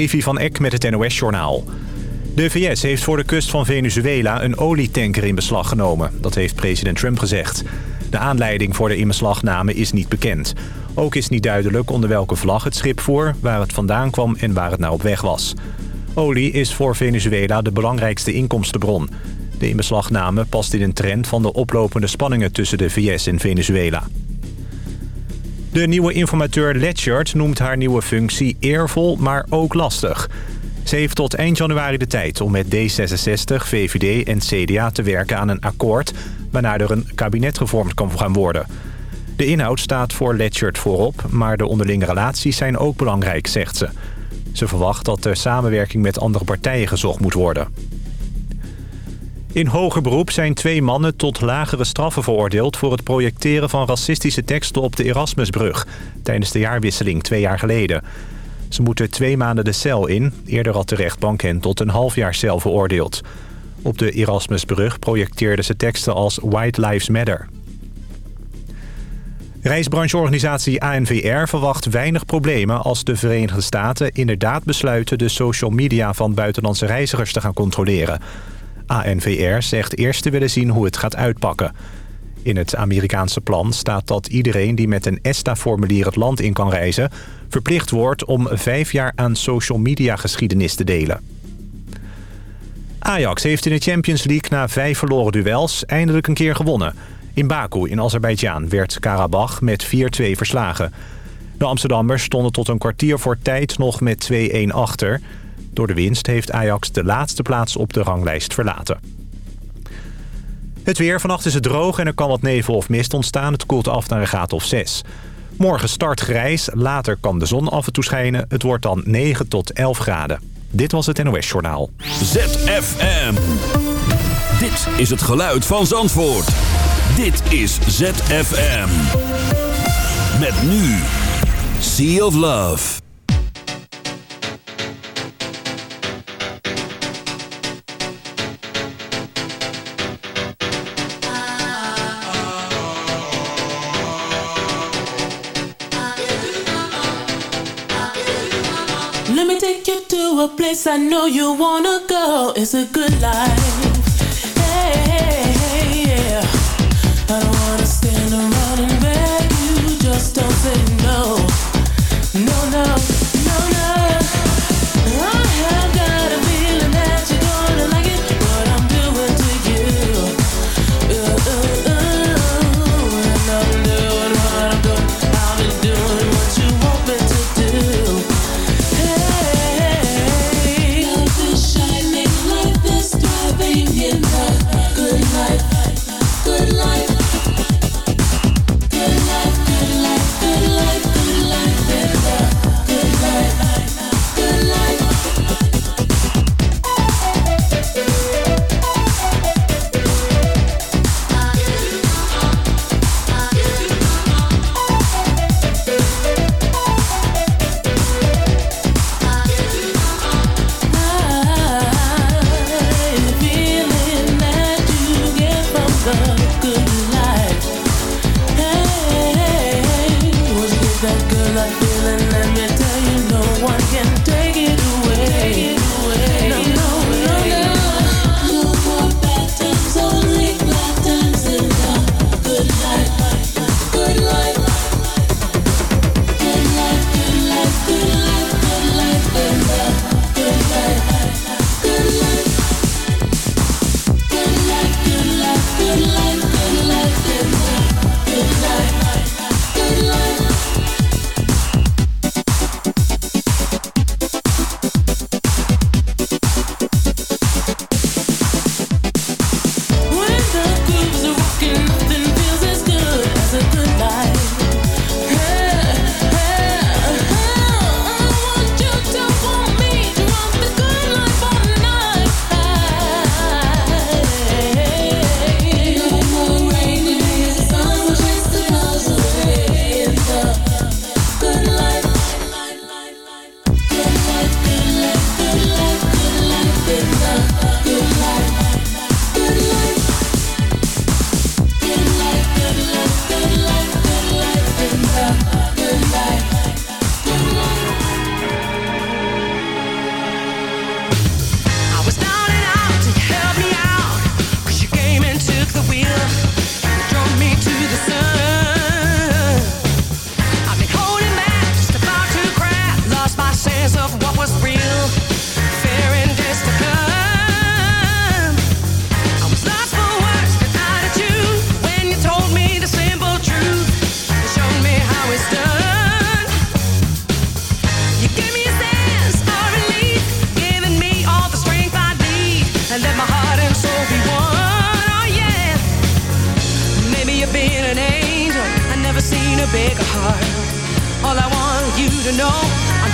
Evi van Eck met het NOS-journaal. De VS heeft voor de kust van Venezuela een olietanker in beslag genomen. Dat heeft president Trump gezegd. De aanleiding voor de inbeslagname is niet bekend. Ook is niet duidelijk onder welke vlag het schip voer, waar het vandaan kwam en waar het naar op weg was. Olie is voor Venezuela de belangrijkste inkomstenbron. De inbeslagname past in een trend van de oplopende spanningen tussen de VS en Venezuela. De nieuwe informateur Letchert noemt haar nieuwe functie eervol, maar ook lastig. Ze heeft tot eind januari de tijd om met D66, VVD en CDA te werken aan een akkoord... waarna er een kabinet gevormd kan gaan worden. De inhoud staat voor Letchert voorop, maar de onderlinge relaties zijn ook belangrijk, zegt ze. Ze verwacht dat de samenwerking met andere partijen gezocht moet worden. In hoger beroep zijn twee mannen tot lagere straffen veroordeeld... voor het projecteren van racistische teksten op de Erasmusbrug... tijdens de jaarwisseling twee jaar geleden. Ze moeten twee maanden de cel in. Eerder had de rechtbank hen tot een half jaar cel veroordeeld. Op de Erasmusbrug projecteerden ze teksten als White Lives Matter. Reisbrancheorganisatie ANVR verwacht weinig problemen als de Verenigde Staten inderdaad besluiten de social media van buitenlandse reizigers te gaan controleren. ANVR zegt eerst te willen zien hoe het gaat uitpakken. In het Amerikaanse plan staat dat iedereen die met een ESTA-formulier het land in kan reizen... verplicht wordt om vijf jaar aan social media geschiedenis te delen. Ajax heeft in de Champions League na vijf verloren duels eindelijk een keer gewonnen. In Baku in Azerbeidzjan werd Karabach met 4-2 verslagen. De Amsterdammers stonden tot een kwartier voor tijd nog met 2-1 achter... Door de winst heeft Ajax de laatste plaats op de ranglijst verlaten. Het weer. Vannacht is het droog en er kan wat nevel of mist ontstaan. Het koelt af naar een graad of 6. Morgen start grijs. Later kan de zon af en toe schijnen. Het wordt dan 9 tot 11 graden. Dit was het NOS Journaal. ZFM. Dit is het geluid van Zandvoort. Dit is ZFM. Met nu. Sea of Love. A place I know you wanna go. It's a good life. Hey, yeah. I don't you been an angel. I never seen a bigger heart. All I want you to know, I'm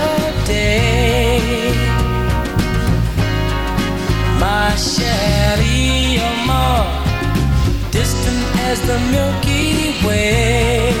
as the Milky Way.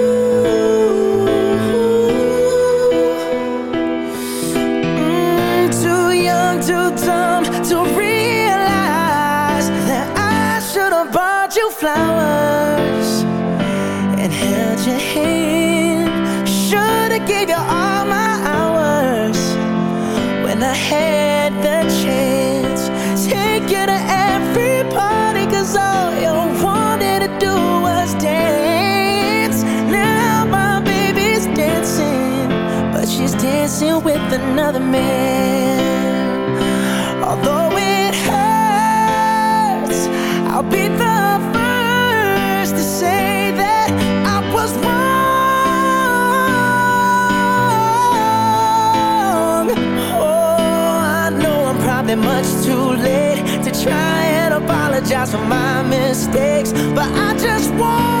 for my mistakes, but I just want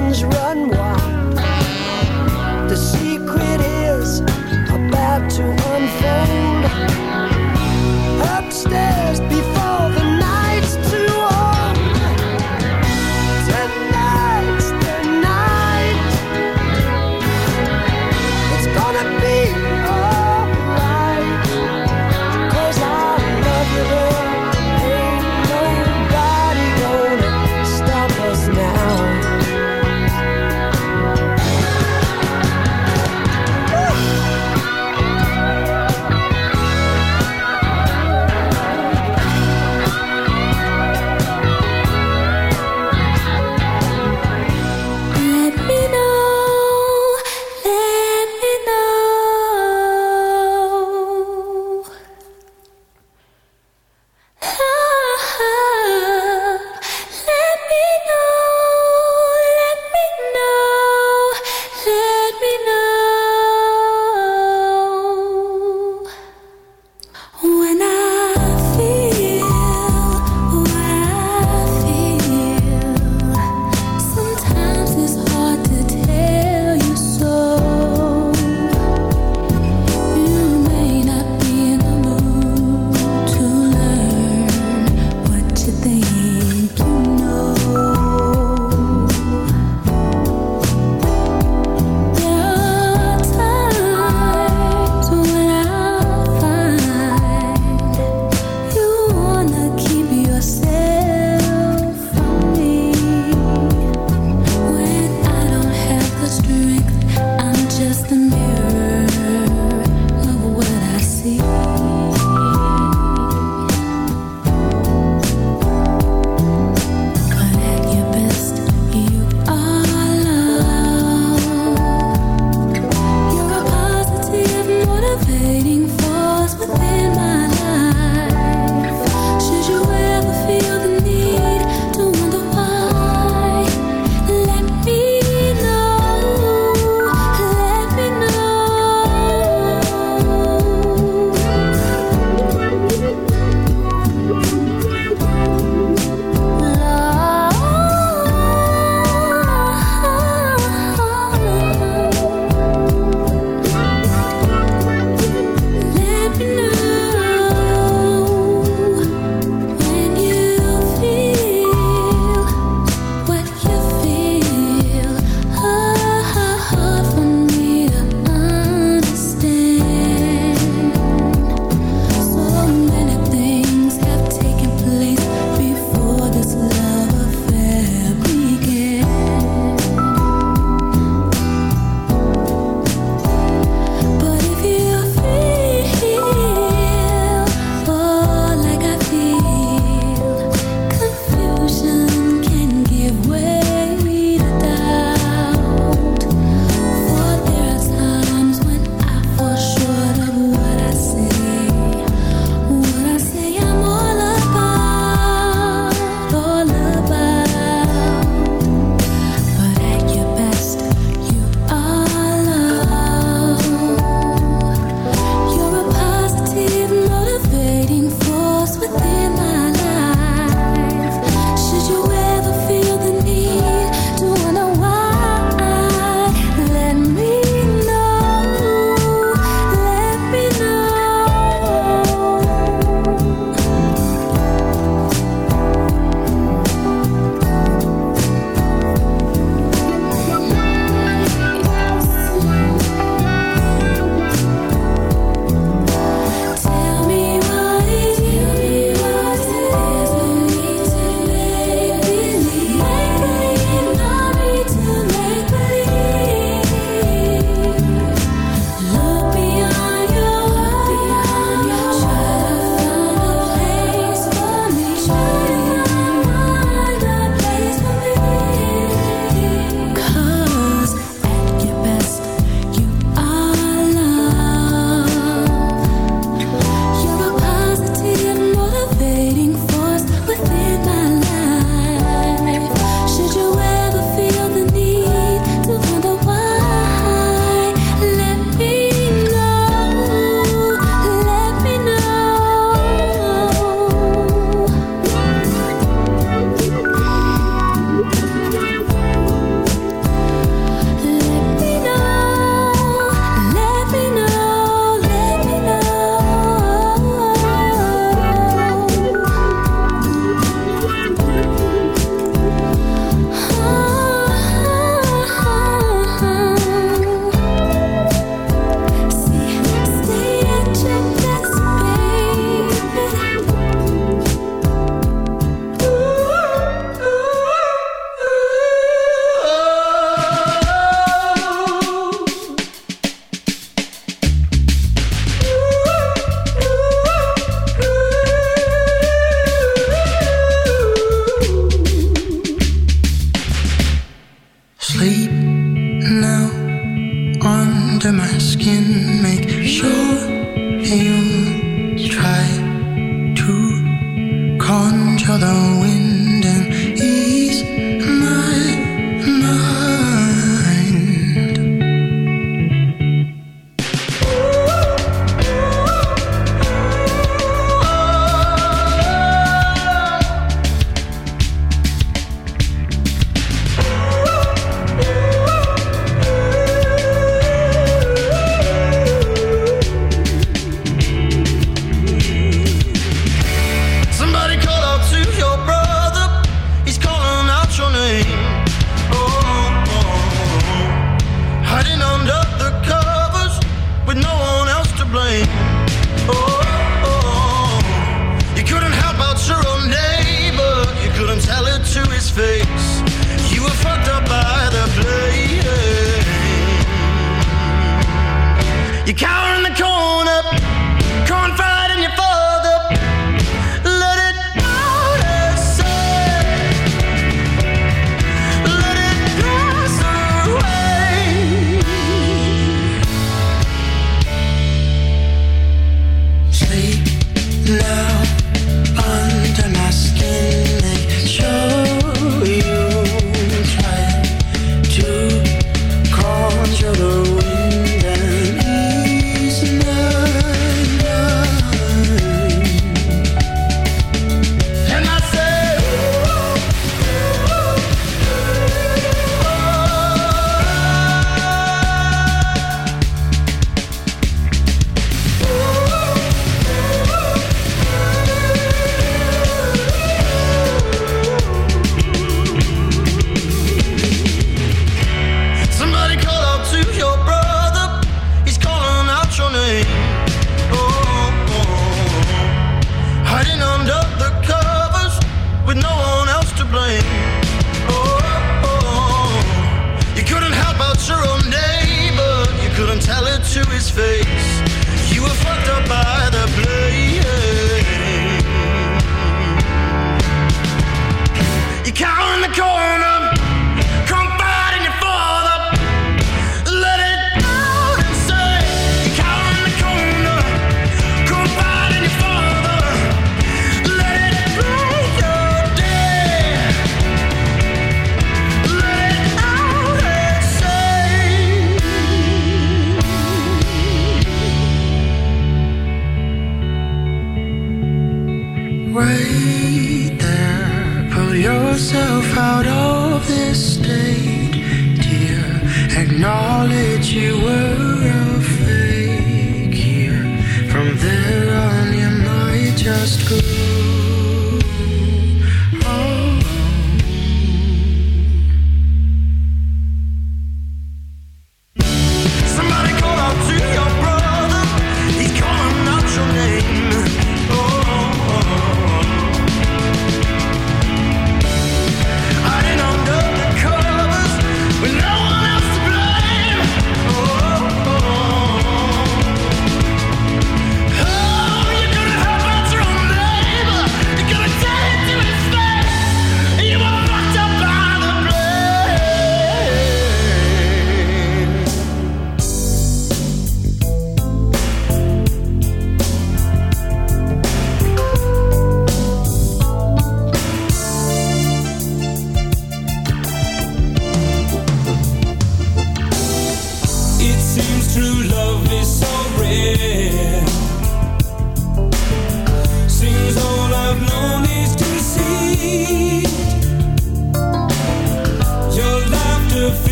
challenge. Right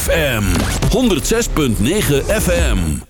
ZFM 106.9 FM.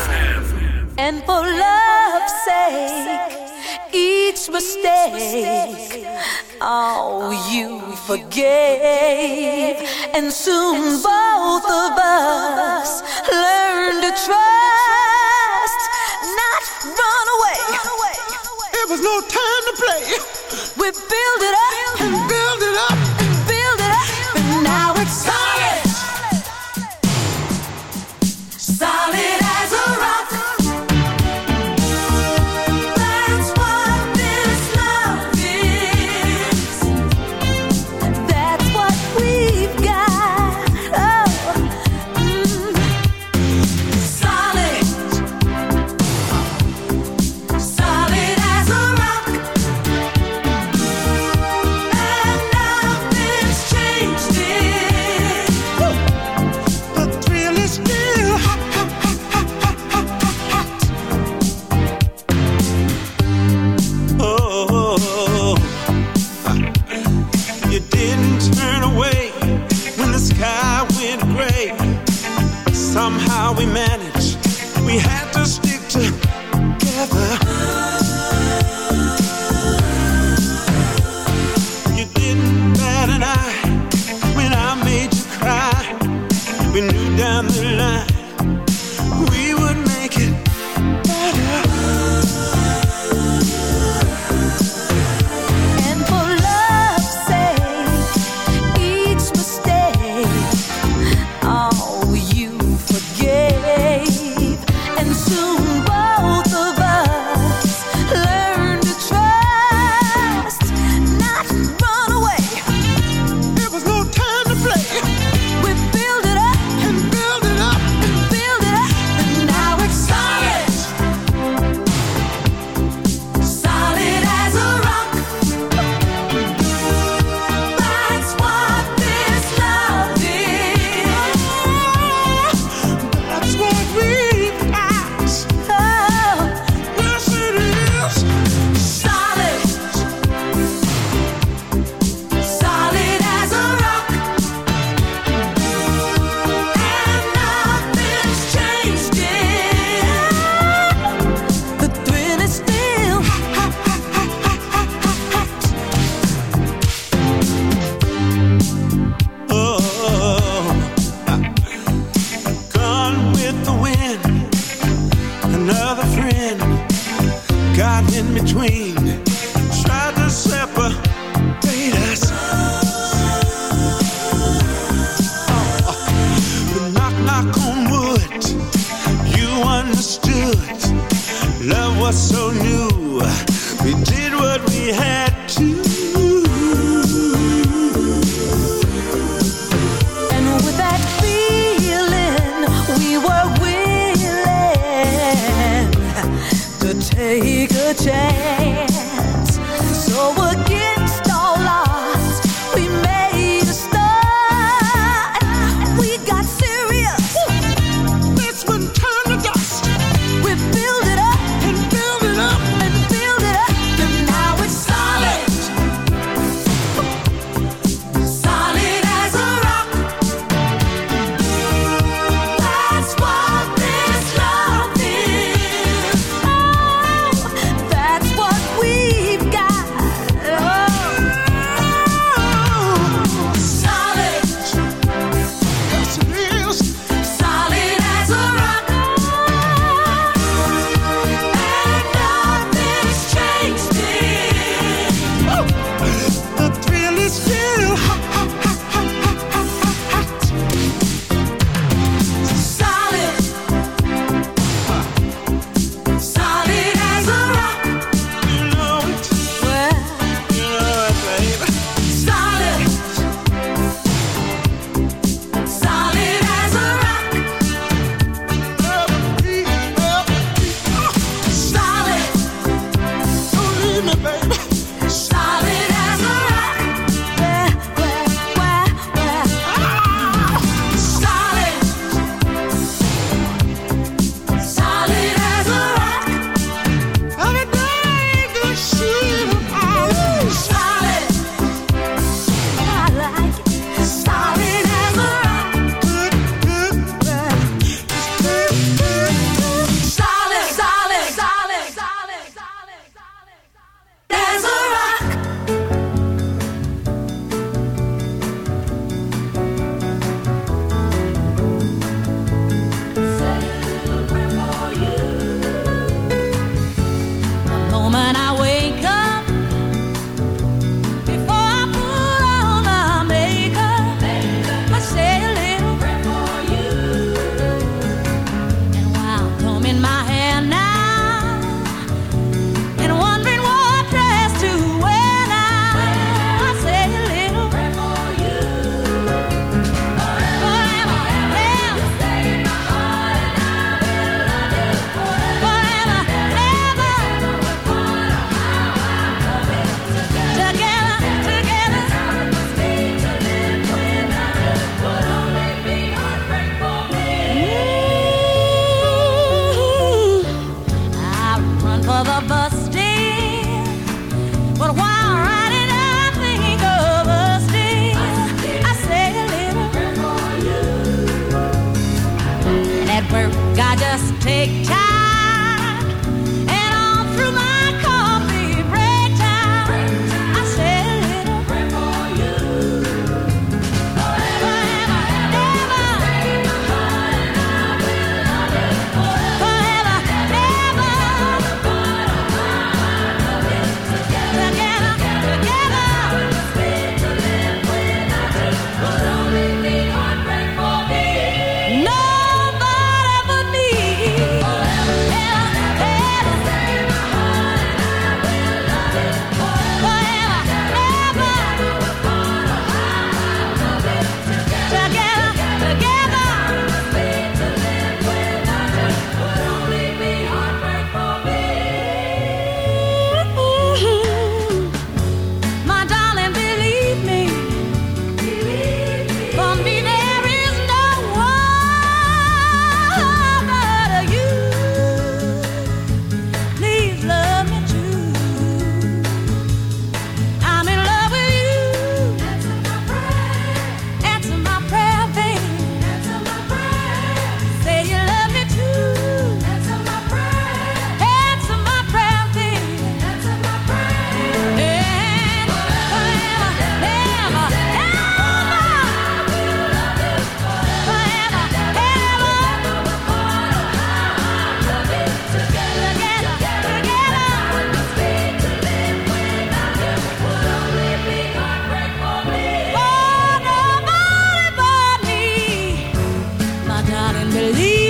not believe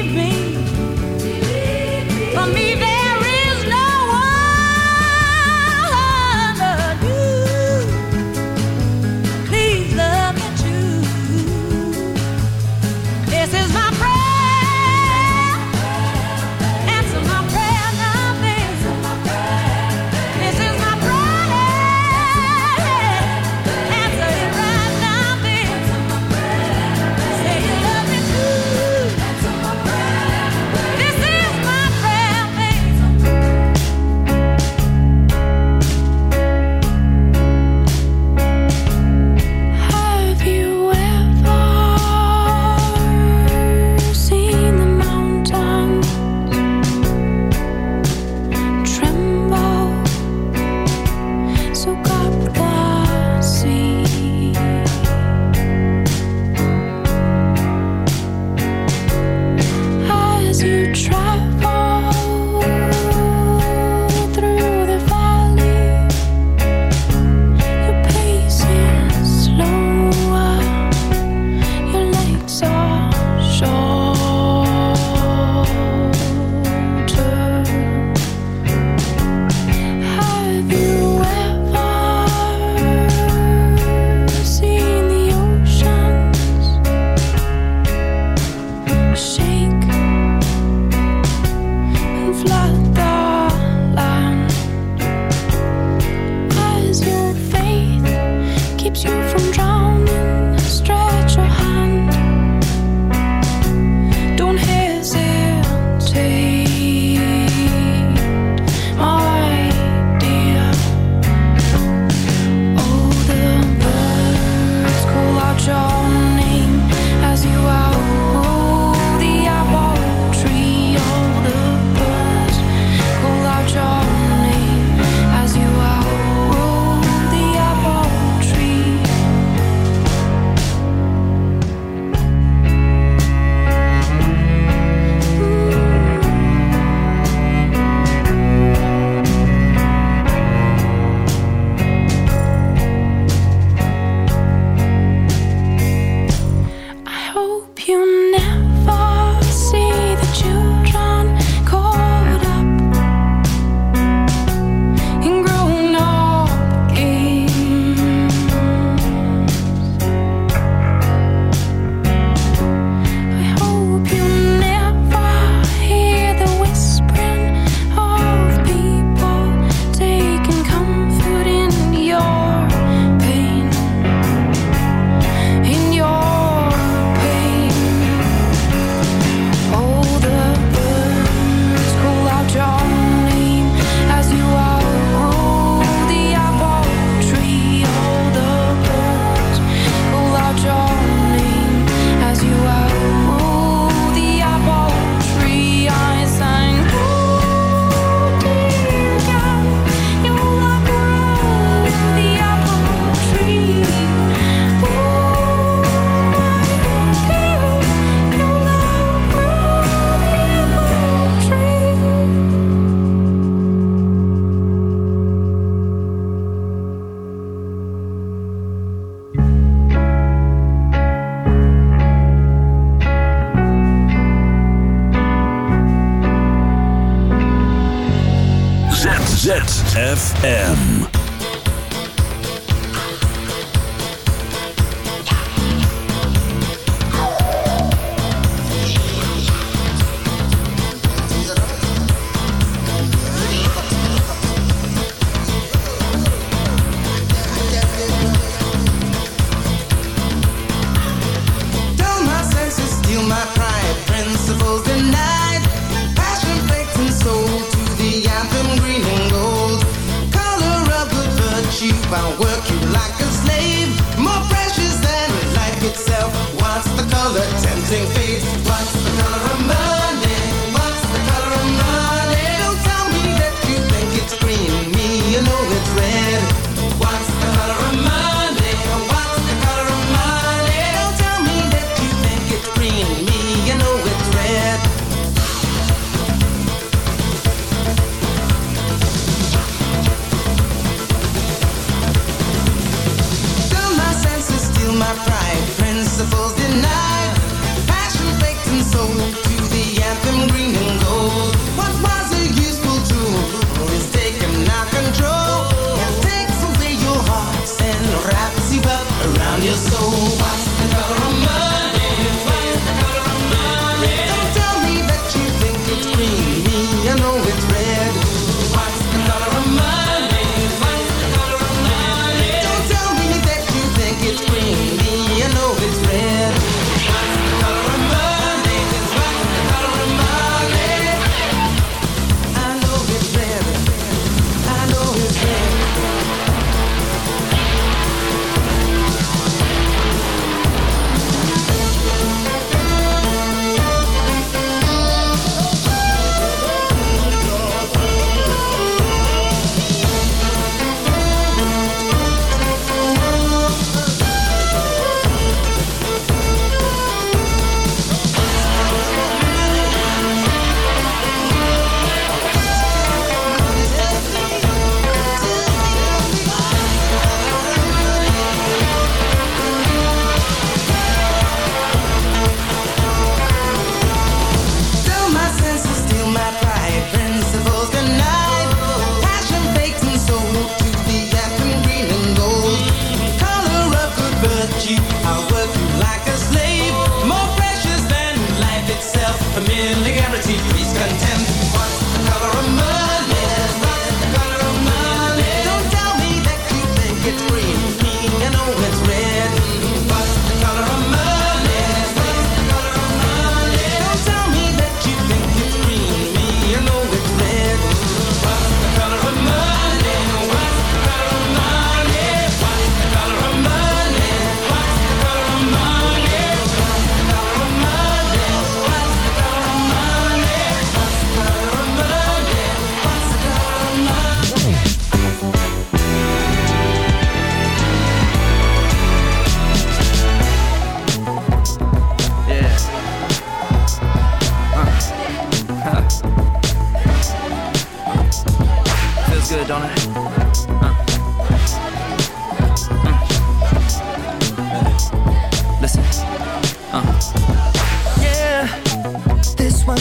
ZFM.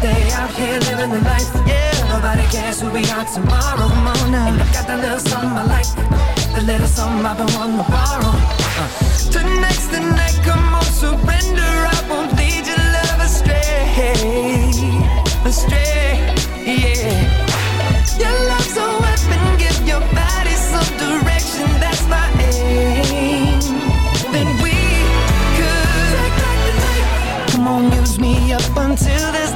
Stay out here living the life, yeah. Nobody cares who we are tomorrow. I got that little something I like, the little something I've been wanting to borrow. Uh. Tonight's the night, come on, surrender. I won't lead your love astray, astray, yeah. Your love's a weapon, give your body some direction. That's my aim. Then we could take back the night. Come on, use me up until there's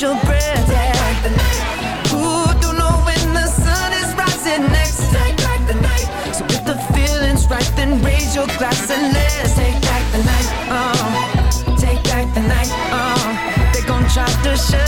your breath. Take back the night. Ooh, don't know when the sun is rising next. Take back the night. So if the feeling's right, then raise your glass and let's take back the night. Oh, take back the night. Oh, they gon' try to shut